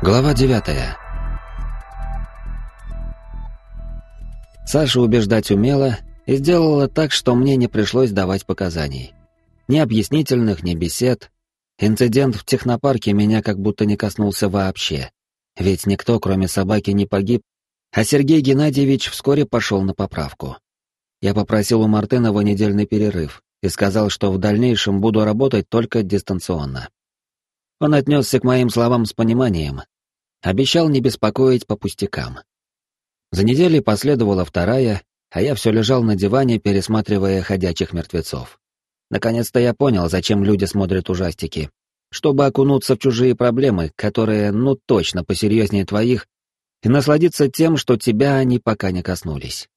Глава 9 Саша убеждать умела и сделала так, что мне не пришлось давать показаний. Ни объяснительных, ни бесед. Инцидент в технопарке меня как будто не коснулся вообще. Ведь никто, кроме собаки, не погиб, а Сергей Геннадьевич вскоре пошел на поправку. Я попросил у Мартынова недельный перерыв и сказал, что в дальнейшем буду работать только дистанционно. Он отнесся к моим словам с пониманием. Обещал не беспокоить по пустякам. За неделей последовала вторая, а я все лежал на диване, пересматривая «Ходячих мертвецов». Наконец-то я понял, зачем люди смотрят ужастики. Чтобы окунуться в чужие проблемы, которые, ну точно, посерьезнее твоих, и насладиться тем, что тебя они пока не коснулись.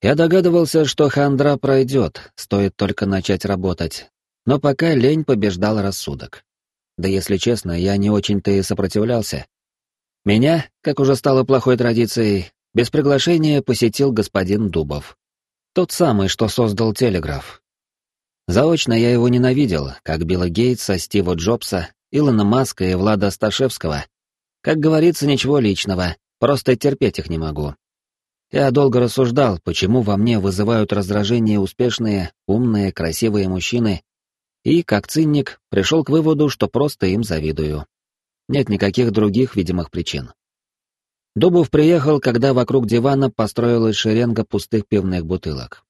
Я догадывался, что хандра пройдет, стоит только начать работать, но пока лень побеждал рассудок. Да если честно, я не очень-то и сопротивлялся. Меня, как уже стало плохой традицией, без приглашения посетил господин Дубов. Тот самый, что создал телеграф. Заочно я его ненавидел, как Билла Гейтса, Стива Джобса, Илона Маска и Влада Сташевского. Как говорится, ничего личного, просто терпеть их не могу. Я долго рассуждал, почему во мне вызывают раздражение успешные, умные, красивые мужчины, и, как цинник, пришел к выводу, что просто им завидую. Нет никаких других видимых причин. Дубов приехал, когда вокруг дивана построилась шеренга пустых пивных бутылок.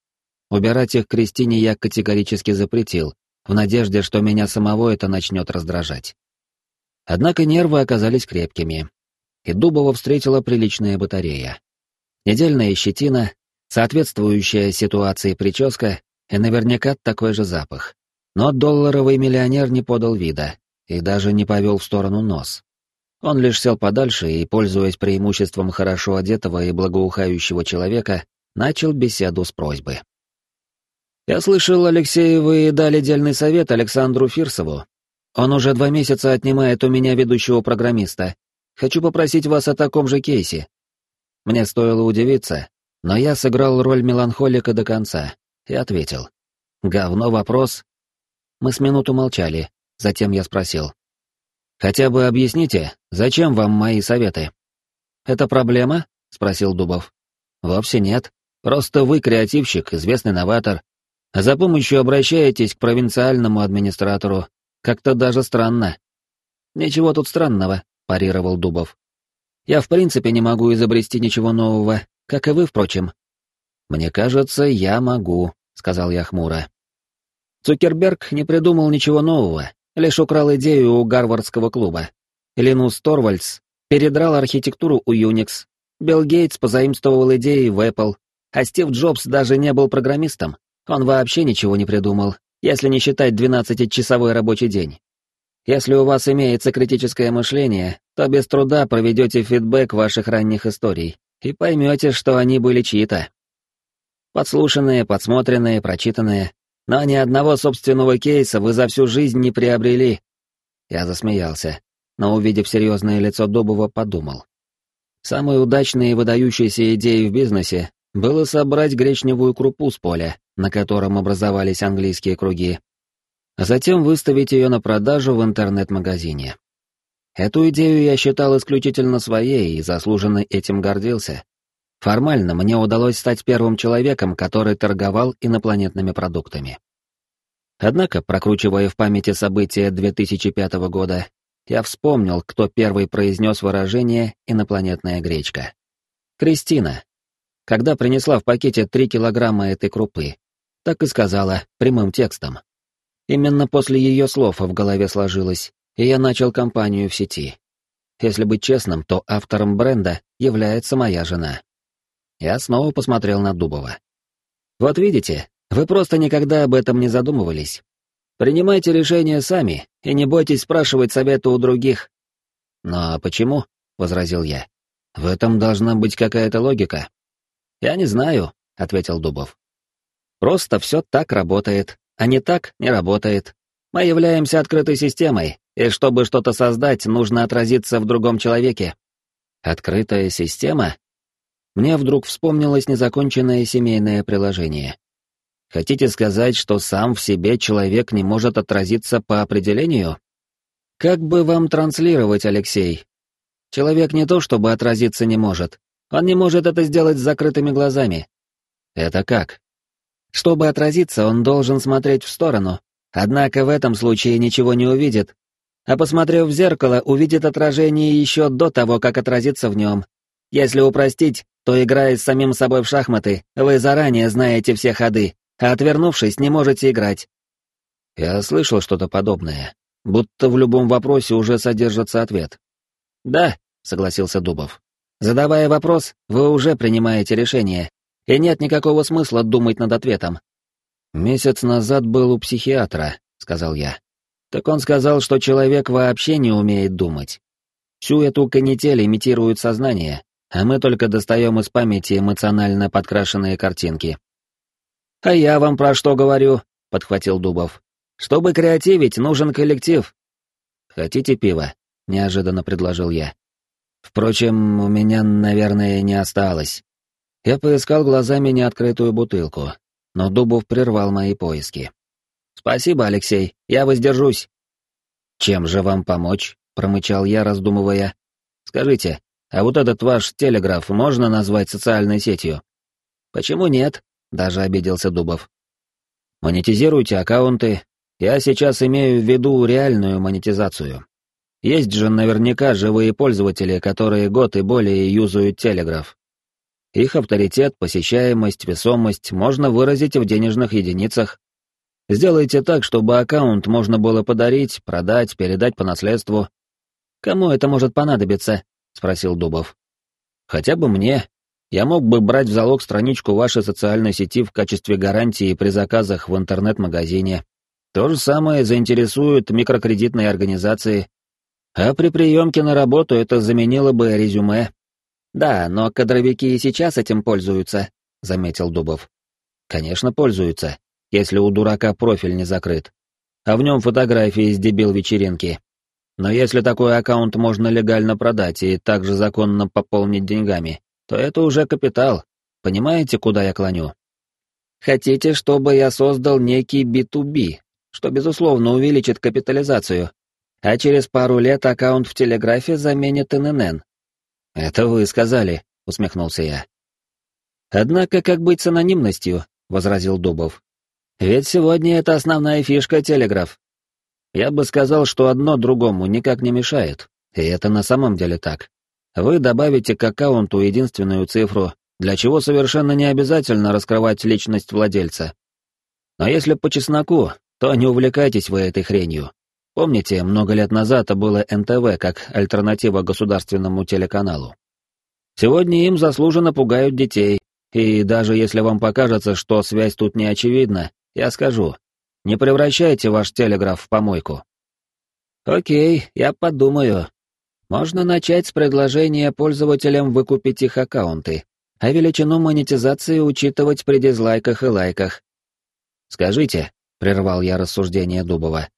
Убирать их Кристине я категорически запретил, в надежде, что меня самого это начнет раздражать. Однако нервы оказались крепкими, и Дубова встретила приличная батарея. Недельная щетина, соответствующая ситуации прическа и наверняка такой же запах. Но долларовый миллионер не подал вида и даже не повел в сторону нос. Он лишь сел подальше и, пользуясь преимуществом хорошо одетого и благоухающего человека, начал беседу с просьбы. «Я слышал, Алексей, вы дали дельный совет Александру Фирсову. Он уже два месяца отнимает у меня ведущего программиста. Хочу попросить вас о таком же кейсе». Мне стоило удивиться, но я сыграл роль меланхолика до конца и ответил. «Говно вопрос, мы с минуту молчали, затем я спросил. «Хотя бы объясните, зачем вам мои советы?» «Это проблема?» — спросил Дубов. «Вовсе нет. Просто вы креативщик, известный новатор. За помощью обращаетесь к провинциальному администратору. Как-то даже странно». «Ничего тут странного», — парировал Дубов. «Я в принципе не могу изобрести ничего нового, как и вы, впрочем». «Мне кажется, я могу», — сказал я хмуро. Цукерберг не придумал ничего нового, лишь украл идею у Гарвардского клуба. Линус Торвальдс передрал архитектуру у Unix. Билл Гейтс позаимствовал идеи в Apple, а Стив Джобс даже не был программистом. Он вообще ничего не придумал, если не считать 12-часовой рабочий день. Если у вас имеется критическое мышление, то без труда проведете фидбэк ваших ранних историй и поймете, что они были чьи-то. Подслушанные, подсмотренные, прочитанные, но ни одного собственного кейса вы за всю жизнь не приобрели. Я засмеялся, но, увидев серьезное лицо Дубова, подумал. Самой удачной и выдающейся идеей в бизнесе было собрать гречневую крупу с поля, на котором образовались английские круги, а затем выставить ее на продажу в интернет-магазине. Эту идею я считал исключительно своей и заслуженно этим гордился. Формально мне удалось стать первым человеком, который торговал инопланетными продуктами. Однако, прокручивая в памяти события 2005 года, я вспомнил, кто первый произнес выражение «инопланетная гречка». Кристина. Когда принесла в пакете три килограмма этой крупы, так и сказала, прямым текстом. Именно после ее слов в голове сложилось, и я начал кампанию в сети. Если быть честным, то автором бренда является моя жена. Я снова посмотрел на Дубова. «Вот видите, вы просто никогда об этом не задумывались. Принимайте решения сами и не бойтесь спрашивать совета у других». «Но почему?» — возразил я. «В этом должна быть какая-то логика». «Я не знаю», — ответил Дубов. «Просто все так работает, а не так не работает. Мы являемся открытой системой, и чтобы что-то создать, нужно отразиться в другом человеке». «Открытая система?» Мне вдруг вспомнилось незаконченное семейное приложение. Хотите сказать, что сам в себе человек не может отразиться по определению? Как бы вам транслировать, Алексей? Человек не то чтобы отразиться не может, он не может это сделать с закрытыми глазами. Это как? Чтобы отразиться, он должен смотреть в сторону, однако в этом случае ничего не увидит, а посмотрев в зеркало, увидит отражение еще до того, как отразиться в нем. Если упростить, то, играя с самим собой в шахматы, вы заранее знаете все ходы, а отвернувшись, не можете играть. Я слышал что-то подобное, будто в любом вопросе уже содержится ответ. «Да», — согласился Дубов. «Задавая вопрос, вы уже принимаете решение, и нет никакого смысла думать над ответом». «Месяц назад был у психиатра», — сказал я. «Так он сказал, что человек вообще не умеет думать. Всю эту канитель имитирует сознание, а мы только достаем из памяти эмоционально подкрашенные картинки». «А я вам про что говорю?» — подхватил Дубов. «Чтобы креативить, нужен коллектив». «Хотите пива?» — неожиданно предложил я. Впрочем, у меня, наверное, не осталось. Я поискал глазами неоткрытую бутылку, но Дубов прервал мои поиски. «Спасибо, Алексей, я воздержусь». «Чем же вам помочь?» — промычал я, раздумывая. «Скажите, а вот этот ваш телеграф можно назвать социальной сетью?» «Почему нет?» — даже обиделся Дубов. «Монетизируйте аккаунты. Я сейчас имею в виду реальную монетизацию. Есть же наверняка живые пользователи, которые год и более юзают телеграф. Их авторитет, посещаемость, весомость можно выразить в денежных единицах. Сделайте так, чтобы аккаунт можно было подарить, продать, передать по наследству. «Кому это может понадобиться?» — спросил Дубов. «Хотя бы мне. Я мог бы брать в залог страничку вашей социальной сети в качестве гарантии при заказах в интернет-магазине. То же самое заинтересует микрокредитные организации, а при приемке на работу это заменило бы резюме. Да, но кадровики и сейчас этим пользуются, заметил Дубов. Конечно, пользуются, если у дурака профиль не закрыт. А в нем фотографии с дебил-вечеринки. Но если такой аккаунт можно легально продать и также законно пополнить деньгами, то это уже капитал. Понимаете, куда я клоню? Хотите, чтобы я создал некий B2B, что, безусловно, увеличит капитализацию, а через пару лет аккаунт в Телеграфе заменит ННН. «Это вы сказали», — усмехнулся я. «Однако как быть с анонимностью?» — возразил Дубов. «Ведь сегодня это основная фишка Телеграф. Я бы сказал, что одно другому никак не мешает, и это на самом деле так. Вы добавите к аккаунту единственную цифру, для чего совершенно не обязательно раскрывать личность владельца. Но если по чесноку, то не увлекайтесь вы этой хренью. Помните, много лет назад было НТВ как альтернатива государственному телеканалу. Сегодня им заслуженно пугают детей, и даже если вам покажется, что связь тут не очевидна, я скажу, не превращайте ваш телеграф в помойку. Окей, я подумаю. Можно начать с предложения пользователям выкупить их аккаунты, а величину монетизации учитывать при дизлайках и лайках. Скажите, прервал я рассуждение Дубова,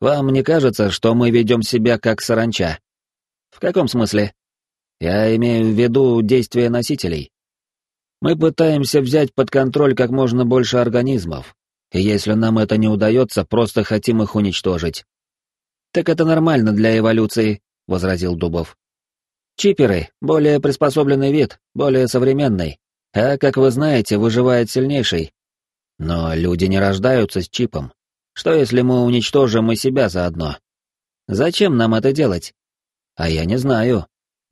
вам не кажется, что мы ведем себя как саранча? В каком смысле? Я имею в виду действия носителей. Мы пытаемся взять под контроль как можно больше организмов, и если нам это не удается, просто хотим их уничтожить. Так это нормально для эволюции, возразил Дубов. Чиперы — более приспособленный вид, более современный, а, как вы знаете, выживает сильнейший. Но люди не рождаются с чипом. Что если мы уничтожим и себя заодно? Зачем нам это делать? А я не знаю.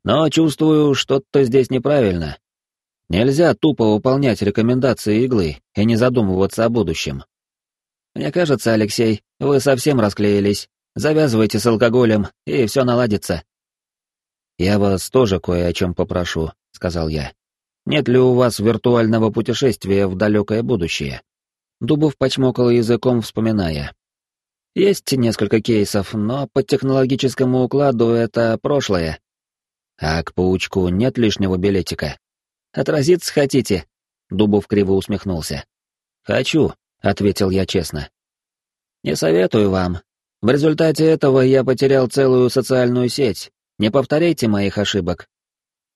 Но чувствую, что-то здесь неправильно. Нельзя тупо выполнять рекомендации иглы и не задумываться о будущем. Мне кажется, Алексей, вы совсем расклеились. Завязывайте с алкоголем, и все наладится. Я вас тоже кое о чем попрошу, сказал я. Нет ли у вас виртуального путешествия в далекое будущее? Дубов почмокал языком, вспоминая. Есть несколько кейсов, но по технологическому укладу это прошлое. А к паучку нет лишнего билетика. Отразиться хотите? Дубов криво усмехнулся. Хочу, ответил я честно. Не советую вам. В результате этого я потерял целую социальную сеть. Не повторяйте моих ошибок.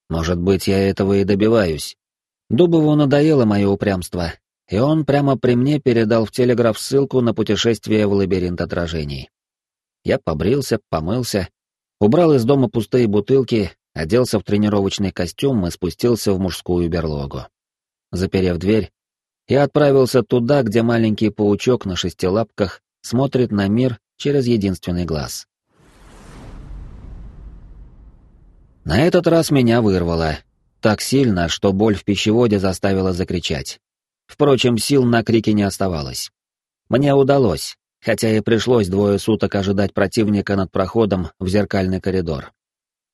Может быть, я этого и добиваюсь. Дубову надоело мое упрямство, и он прямо при мне передал в телеграф ссылку на путешествие в лабиринт отражений. Я побрился, помылся, убрал из дома пустые бутылки оделся в тренировочный костюм и спустился в мужскую берлогу. Заперев дверь, я отправился туда, где маленький паучок на шести лапках смотрит на мир через единственный глаз. На этот раз меня вырвало. Так сильно, что боль в пищеводе заставила закричать. Впрочем, сил на крики не оставалось. Мне удалось, хотя и пришлось двое суток ожидать противника над проходом в зеркальный коридор.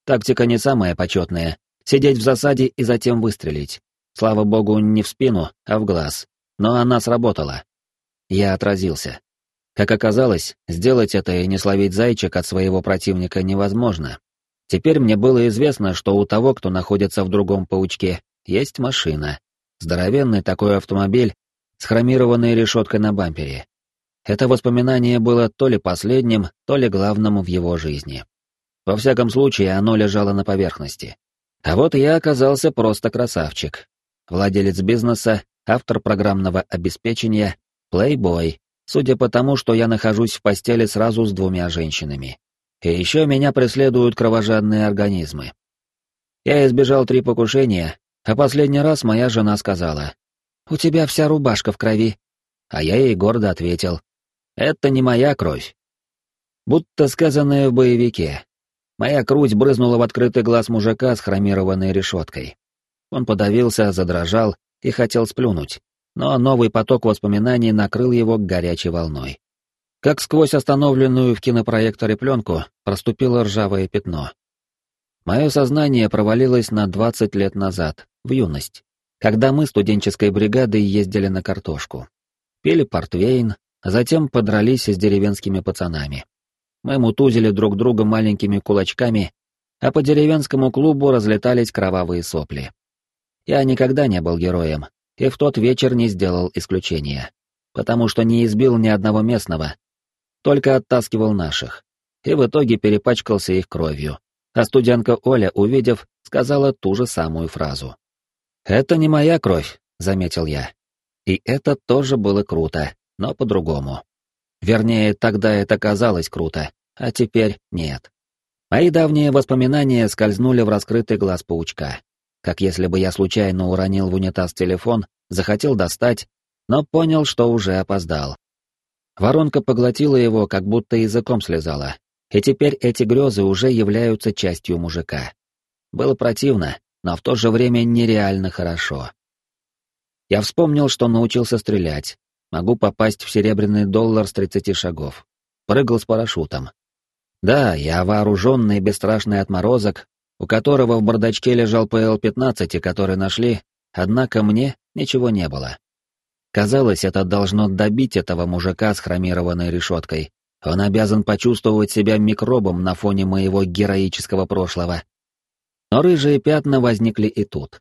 Тактика не самая почетная — сидеть в засаде и затем выстрелить. Слава богу, не в спину, а в глаз. Но она сработала. Я отразился. Как оказалось, сделать это и не словить зайчик от своего противника невозможно. Теперь мне было известно, что у того, кто находится в другом паучке, есть машина. Здоровенный такой автомобиль с хромированной решеткой на бампере. Это воспоминание было то ли последним, то ли главным в его жизни. Во всяком случае, оно лежало на поверхности. А вот я оказался просто красавчик. Владелец бизнеса, автор программного обеспечения, плейбой, судя по тому, что я нахожусь в постели сразу с двумя женщинами. И еще меня преследуют кровожадные организмы. Я избежал три покушения, а последний раз моя жена сказала, «У тебя вся рубашка в крови». А я ей гордо ответил, «Это не моя кровь». Будто сказанное в боевике. Моя грудь брызнула в открытый глаз мужика с хромированной решеткой. Он подавился, задрожал и хотел сплюнуть, но новый поток воспоминаний накрыл его горячей волной. Как сквозь остановленную в кинопроекторе пленку проступило ржавое пятно. Мое сознание провалилось на 20 лет назад, в юность, когда мы студенческой бригадой ездили на картошку. Пили портвейн, а затем подрались с деревенскими пацанами. Мы мутузили друг друга маленькими кулачками, а по деревенскому клубу разлетались кровавые сопли. Я никогда не был героем, и в тот вечер не сделал исключения, потому что не избил ни одного местного, только оттаскивал наших, и в итоге перепачкался их кровью. А студентка Оля, увидев, сказала ту же самую фразу. «Это не моя кровь», — заметил я. И это тоже было круто, но по-другому. Вернее, тогда это казалось круто, а теперь нет. Мои давние воспоминания скользнули в раскрытый глаз паучка. Как если бы я случайно уронил в унитаз телефон, захотел достать, но понял, что уже опоздал. Воронка поглотила его, как будто языком слезала, и теперь эти грезы уже являются частью мужика. Было противно, но в то же время нереально хорошо. Я вспомнил, что научился стрелять. Могу попасть в серебряный доллар с 30 шагов. Прыгал с парашютом. Да, я вооруженный бесстрашный отморозок, у которого в бардачке лежал ПЛ-15, который нашли, однако мне ничего не было. Казалось, это должно добить этого мужика с хромированной решеткой. Он обязан почувствовать себя микробом на фоне моего героического прошлого. Но рыжие пятна возникли и тут.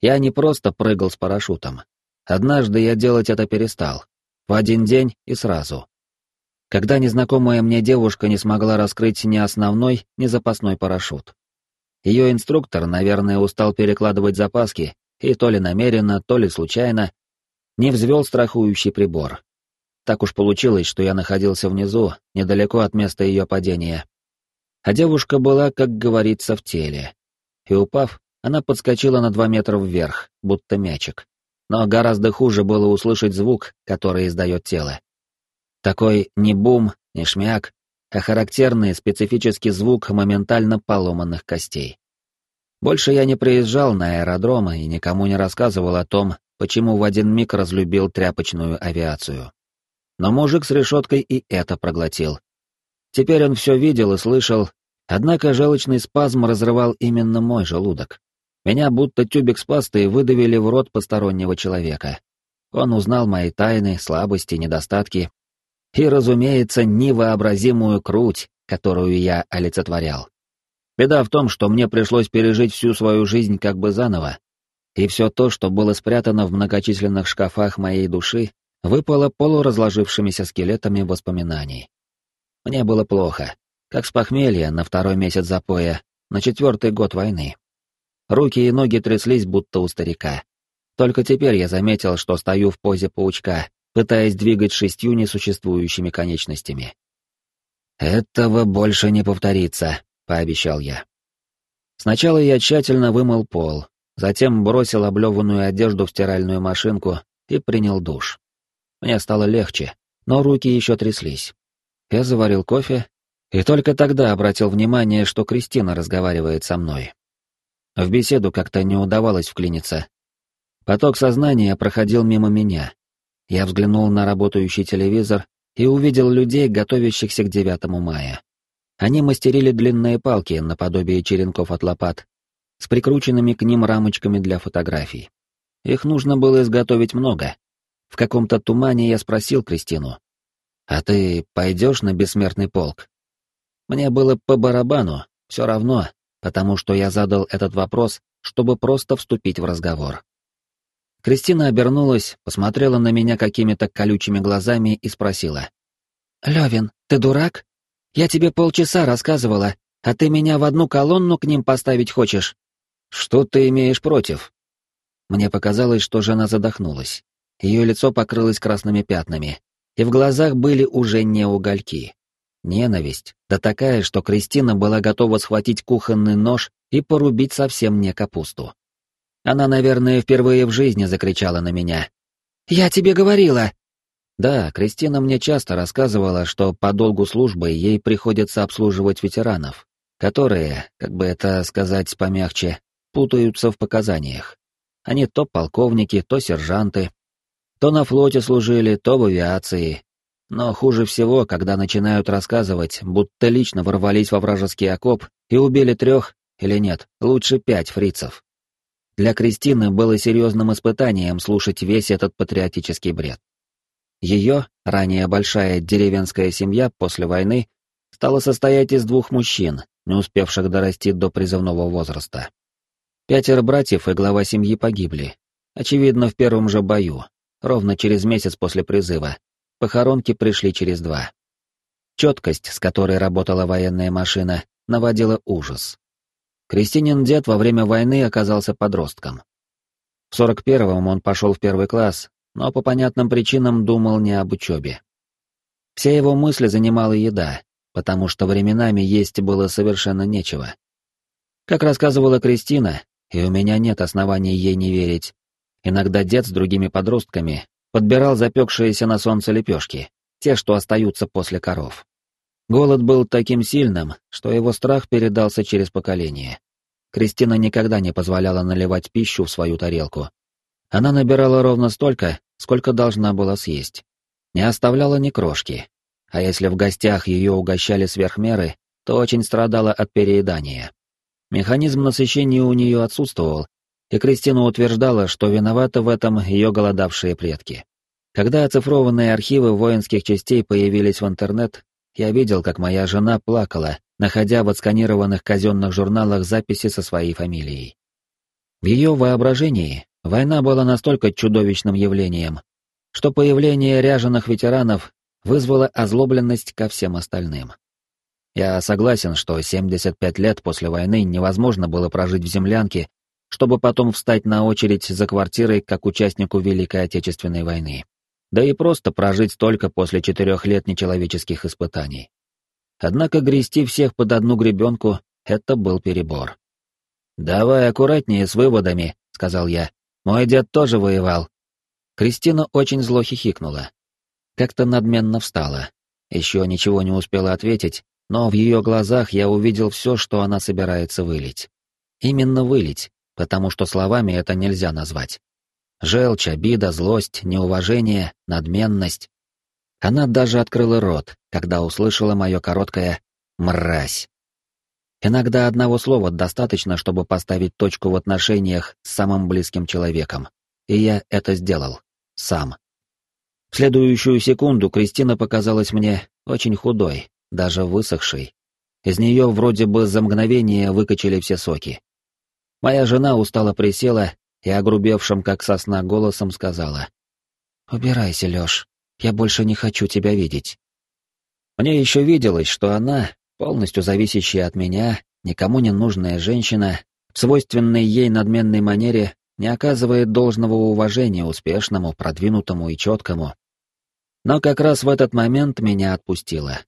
Я не просто прыгал с парашютом. Однажды я делать это перестал. В один день и сразу. Когда незнакомая мне девушка не смогла раскрыть ни основной, ни запасной парашют. Ее инструктор, наверное, устал перекладывать запаски, и то ли намеренно, то ли случайно, не взвел страхующий прибор. Так уж получилось, что я находился внизу, недалеко от места ее падения. А девушка была, как говорится, в теле и упав, она подскочила на два метра вверх, будто мячик. Но гораздо хуже было услышать звук, который издает тело. Такой не бум, не шмяк, а характерный специфический звук моментально поломанных костей. Больше я не приезжал на аэродром и никому не рассказывал о том, почему в один миг разлюбил тряпочную авиацию. Но мужик с решеткой и это проглотил. Теперь он все видел и слышал, Однако желчный спазм разрывал именно мой желудок. Меня будто тюбик с пастой выдавили в рот постороннего человека. Он узнал мои тайны, слабости, недостатки и, разумеется, невообразимую круть, которую я олицетворял. Беда в том, что мне пришлось пережить всю свою жизнь как бы заново, и все то, что было спрятано в многочисленных шкафах моей души, выпало полуразложившимися скелетами воспоминаний. Мне было плохо, как с похмелья на второй месяц запоя, на четвертый год войны. Руки и ноги тряслись, будто у старика. Только теперь я заметил, что стою в позе паучка, пытаясь двигать шестью несуществующими конечностями. «Этого больше не повторится», — пообещал я. Сначала я тщательно вымыл пол, затем бросил облеванную одежду в стиральную машинку и принял душ. Мне стало легче, но руки еще тряслись. Я заварил кофе и только тогда обратил внимание, что Кристина разговаривает со мной. В беседу как-то не удавалось вклиниться. Поток сознания проходил мимо меня. Я взглянул на работающий телевизор и увидел людей, готовящихся к 9 мая. Они мастерили длинные палки, наподобие черенков от лопат, с прикрученными к ним рамочками для фотографий. Их нужно было изготовить много. В каком-то тумане я спросил Кристину, «А ты пойдешь на бессмертный полк?» Мне было по барабану, все равно, потому что я задал этот вопрос, чтобы просто вступить в разговор. Кристина обернулась, посмотрела на меня какими-то колючими глазами и спросила. «Левин, ты дурак? Я тебе полчаса рассказывала, а ты меня в одну колонну к ним поставить хочешь?» «Что ты имеешь против?» Мне показалось, что жена задохнулась. Ее лицо покрылось красными пятнами, и в глазах были уже не угольки. Ненависть, да такая, что Кристина была готова схватить кухонный нож и порубить совсем не капусту. Она, наверное, впервые в жизни закричала на меня. «Я тебе говорила!» Да, Кристина мне часто рассказывала, что по долгу службы ей приходится обслуживать ветеранов, которые, как бы это сказать помягче, путаются в показаниях. Они то полковники, то сержанты, то на флоте служили, то в авиации. Но хуже всего, когда начинают рассказывать, будто лично ворвались во вражеский окоп и убили трех, или нет, лучше пять фрицев. Для Кристины было серьезным испытанием слушать весь этот патриотический бред. Ее, ранее большая деревенская семья после войны, стала состоять из двух мужчин, не успевших дорасти до призывного возраста. Пятеро братьев и глава семьи погибли. Очевидно, в первом же бою, ровно через месяц после призыва. Похоронки пришли через два. Четкость, с которой работала военная машина, наводила ужас. Кристинин дед во время войны оказался подростком. В 41-м он пошел в первый класс, но по понятным причинам думал не об учебе. Все его мысли занимала еда, потому что временами есть было совершенно нечего. Как рассказывала Кристина, и у меня нет оснований ей не верить, иногда дед с другими подростками подбирал запекшиеся на солнце лепешки, те, что остаются после коров. Голод был таким сильным, что его страх передался через поколение. Кристина никогда не позволяла наливать пищу в свою тарелку. Она набирала ровно столько, сколько должна была съесть. Не оставляла ни крошки. А если в гостях ее угощали сверх меры, то очень страдала от переедания. Механизм насыщения у нее отсутствовал, и Кристина утверждала, что виноваты в этом ее голодавшие предки. Когда оцифрованные архивы воинских частей появились в интернет, я видел, как моя жена плакала, находя в отсканированных казенных журналах записи со своей фамилией. В ее воображении война была настолько чудовищным явлением, что появление ряженых ветеранов вызвало озлобленность ко всем остальным. Я согласен, что 75 лет после войны невозможно было прожить в землянке, чтобы потом встать на очередь за квартирой как участнику Великой Отечественной войны да и просто прожить только после четырех лет нечеловеческих испытаний. Однако грести всех под одну гребенку — это был перебор. «Давай аккуратнее с выводами», — сказал я. «Мой дед тоже воевал». Кристина очень зло хихикнула. Как-то надменно встала. Еще ничего не успела ответить, но в ее глазах я увидел все, что она собирается вылить. Именно вылить, потому что словами это нельзя назвать. Желчь, обида, злость, неуважение, надменность. Она даже открыла рот, когда услышала мое короткое «мразь». Иногда одного слова достаточно, чтобы поставить точку в отношениях с самым близким человеком. И я это сделал. Сам. В следующую секунду Кристина показалась мне очень худой, даже высохшей. Из нее вроде бы за мгновение выкачали все соки. Моя жена устало присела и огрубевшим, как сосна, голосом сказала. «Убирайся, Лёш, я больше не хочу тебя видеть». Мне еще виделось, что она, полностью зависящая от меня, никому не нужная женщина, в свойственной ей надменной манере не оказывает должного уважения успешному, продвинутому и четкому. Но как раз в этот момент меня отпустило.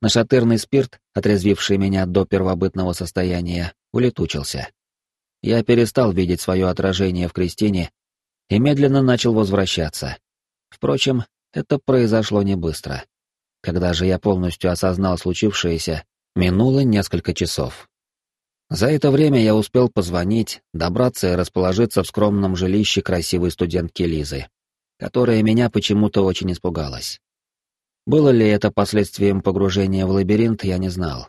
Нашатырный спирт, отрезвивший меня до первобытного состояния, улетучился. Я перестал видеть свое отражение в Кристине и медленно начал возвращаться. Впрочем, это произошло не быстро. Когда же я полностью осознал случившееся, минуло несколько часов. За это время я успел позвонить, добраться и расположиться в скромном жилище красивой студентки Лизы, которая меня почему-то очень испугалась. Было ли это последствием погружения в лабиринт, я не знал.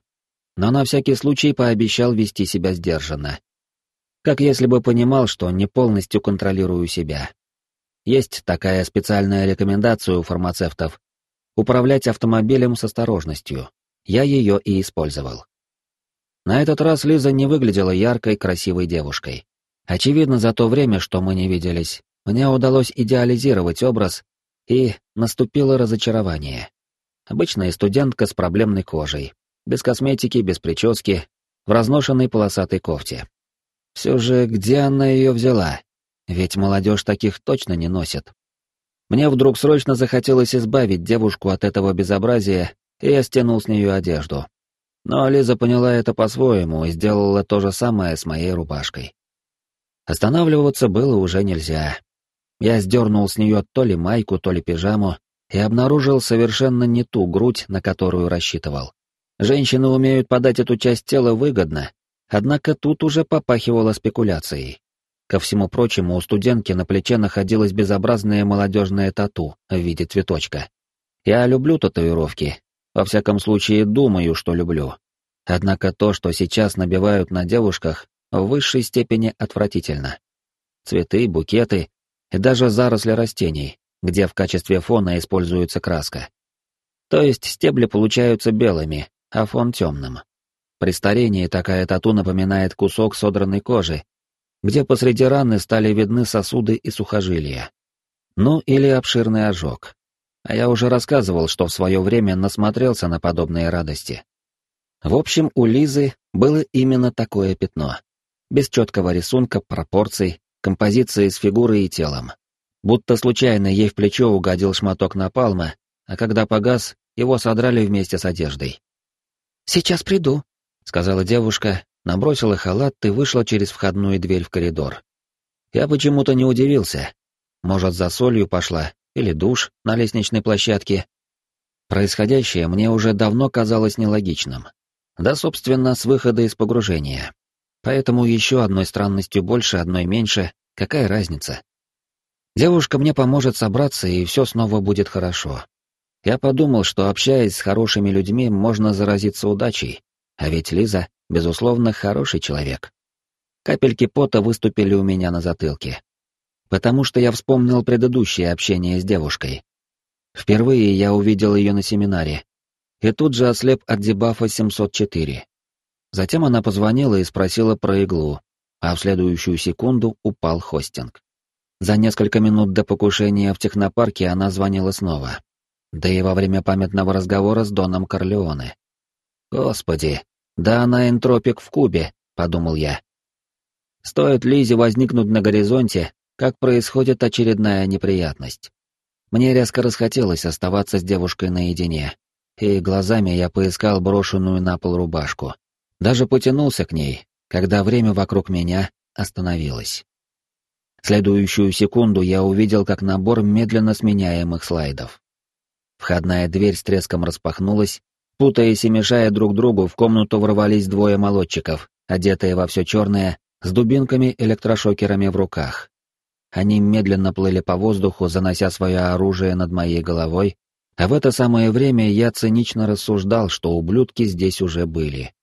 Но на всякий случай пообещал вести себя сдержанно. Как если бы понимал, что не полностью контролирую себя. Есть такая специальная рекомендация у фармацевтов — управлять автомобилем с осторожностью. Я ее и использовал. На этот раз Лиза не выглядела яркой, красивой девушкой. Очевидно, за то время, что мы не виделись, мне удалось идеализировать образ, и наступило разочарование. Обычная студентка с проблемной кожей, без косметики, без прически, в разношенной полосатой кофте. Все же, где она ее взяла? Ведь молодежь таких точно не носит. Мне вдруг срочно захотелось избавить девушку от этого безобразия, и я стянул с нее одежду. Но Лиза поняла это по-своему и сделала то же самое с моей рубашкой. Останавливаться было уже нельзя. Я сдернул с нее то ли майку, то ли пижаму и обнаружил совершенно не ту грудь, на которую рассчитывал. Женщины умеют подать эту часть тела выгодно, однако тут уже попахивало спекуляцией. Ко всему прочему, у студентки на плече находилась безобразная молодежная тату в виде цветочка. Я люблю татуировки, во всяком случае, думаю, что люблю. Однако то, что сейчас набивают на девушках, в высшей степени отвратительно. Цветы, букеты и даже заросли растений, где в качестве фона используется краска. То есть стебли получаются белыми, а фон темным. При старении такая тату напоминает кусок содранной кожи, где посреди раны стали видны сосуды и сухожилия. Ну или обширный ожог. А я уже рассказывал, что в свое время насмотрелся на подобные радости. В общем, у Лизы было именно такое пятно. Без четкого рисунка, пропорций, композиции с фигурой и телом. Будто случайно ей в плечо угодил шматок напалма, а когда погас, его содрали вместе с одеждой. «Сейчас приду», — сказала девушка, набросила халат и вышла через входную дверь в коридор. Я почему-то не удивился. Может, за солью пошла или душ на лестничной площадке. Происходящее мне уже давно казалось нелогичным. Да, собственно, с выхода из погружения. Поэтому еще одной странностью больше, одной меньше, какая разница? Девушка мне поможет собраться, и все снова будет хорошо. Я подумал, что общаясь с хорошими людьми, можно заразиться удачей, а ведь Лиза, безусловно, хороший человек. Капельки пота выступили у меня на затылке потому что я вспомнил предыдущее общение с девушкой. Впервые я увидел ее на семинаре, и тут же ослеп от дебафа 704. Затем она позвонила и спросила про иглу, а в следующую секунду упал хостинг. За несколько минут до покушения в технопарке она звонила снова. Да и во время памятного разговора с Доном Корлеоне. «Господи, да она энтропик в кубе», — подумал я. Стоит Лизе возникнуть на горизонте, как происходит очередная неприятность. Мне резко расхотелось оставаться с девушкой наедине, и глазами я поискал брошенную на пол рубашку. Даже потянулся к ней, когда время вокруг меня остановилось. Следующую секунду я увидел, как набор медленно сменяемых слайдов. Входная дверь с треском распахнулась, путаясь и мешая друг другу, в комнату ворвались двое молодчиков, одетые во все черное, с дубинками-электрошокерами в руках. Они медленно плыли по воздуху, занося свое оружие над моей головой, а в это самое время я цинично рассуждал, что ублюдки здесь уже были.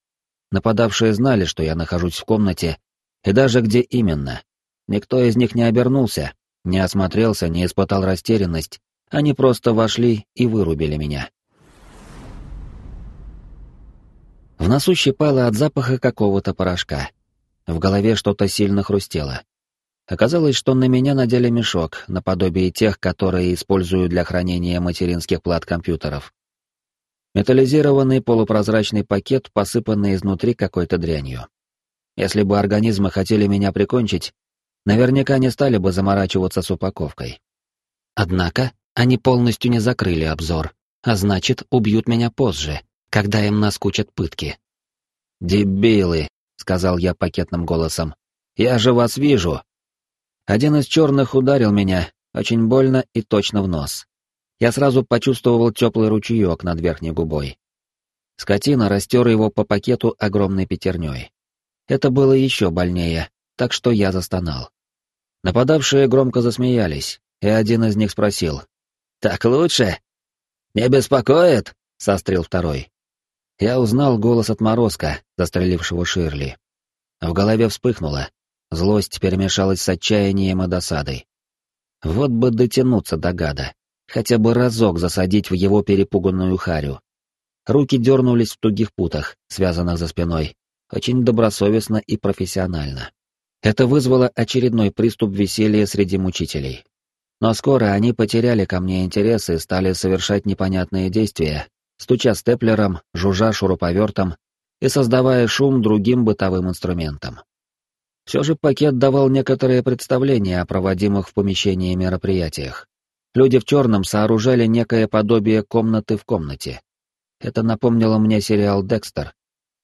Нападавшие знали, что я нахожусь в комнате, и даже где именно. Никто из них не обернулся, не осмотрелся, не испытал растерянность, они просто вошли и вырубили меня. В носу щипало от запаха какого-то порошка. В голове что-то сильно хрустело. Оказалось, что на меня надели мешок, наподобие тех, которые используют для хранения материнских плат компьютеров. Металлизированный полупрозрачный пакет, посыпанный изнутри какой-то дрянью. Если бы организмы хотели меня прикончить, наверняка не стали бы заморачиваться с упаковкой. Однако они полностью не закрыли обзор, а значит, убьют меня позже, когда им наскучат пытки. «Дебилы», — сказал я пакетным голосом. «Я же вас вижу!» Один из черных ударил меня, очень больно и точно в нос. Я сразу почувствовал теплый ручеек над верхней губой. Скотина растер его по пакету огромной пятерней. Это было еще больнее, так что я застонал. Нападавшие громко засмеялись, и один из них спросил. «Так лучше?» «Не беспокоит?» — сострил второй. Я узнал голос отморозка, застрелившего Ширли. В голове вспыхнуло. Злость перемешалась с отчаянием и досадой. Вот бы дотянуться до гада. Хотя бы разок засадить в его перепуганную харю. Руки дернулись в тугих путах, связанных за спиной. Очень добросовестно и профессионально. Это вызвало очередной приступ веселья среди мучителей. Но скоро они потеряли ко мне интерес и стали совершать непонятные действия, стуча степлером, жужжа шуруповертом и создавая шум другим бытовым инструментам. Все же пакет давал некоторые представления о проводимых в помещении мероприятиях. Люди в черном сооружали некое подобие комнаты в комнате. Это напомнило мне сериал «Декстер»,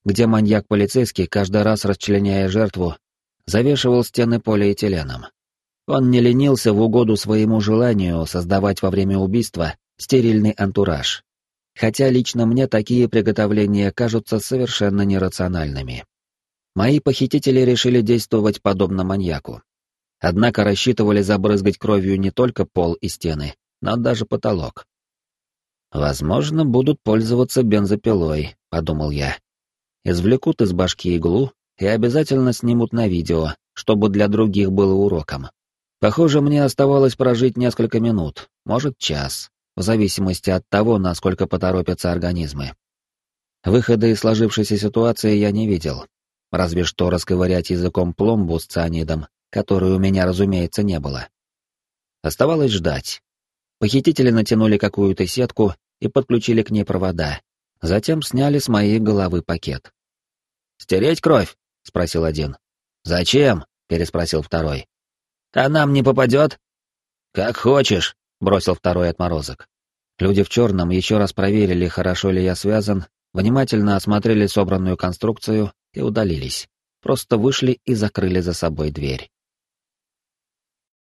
где маньяк-полицейский, каждый раз расчленяя жертву, завешивал стены полиэтиленом. Он не ленился в угоду своему желанию создавать во время убийства стерильный антураж. Хотя лично мне такие приготовления кажутся совершенно нерациональными. Мои похитители решили действовать подобно маньяку. Однако рассчитывали забрызгать кровью не только пол и стены, но даже потолок. «Возможно, будут пользоваться бензопилой», — подумал я. «Извлекут из башки иглу и обязательно снимут на видео, чтобы для других было уроком. Похоже, мне оставалось прожить несколько минут, может, час, в зависимости от того, насколько поторопятся организмы. Выхода из сложившейся ситуации я не видел, разве что расковырять языком пломбу с цианидом которой у меня, разумеется, не было. Оставалось ждать. Похитители натянули какую-то сетку и подключили к ней провода. Затем сняли с моей головы пакет. «Стереть кровь?» — спросил один. «Зачем?» — переспросил второй. «А нам не попадет?» «Как хочешь», — бросил второй отморозок. Люди в черном еще раз проверили, хорошо ли я связан, внимательно осмотрели собранную конструкцию и удалились. Просто вышли и закрыли за собой дверь.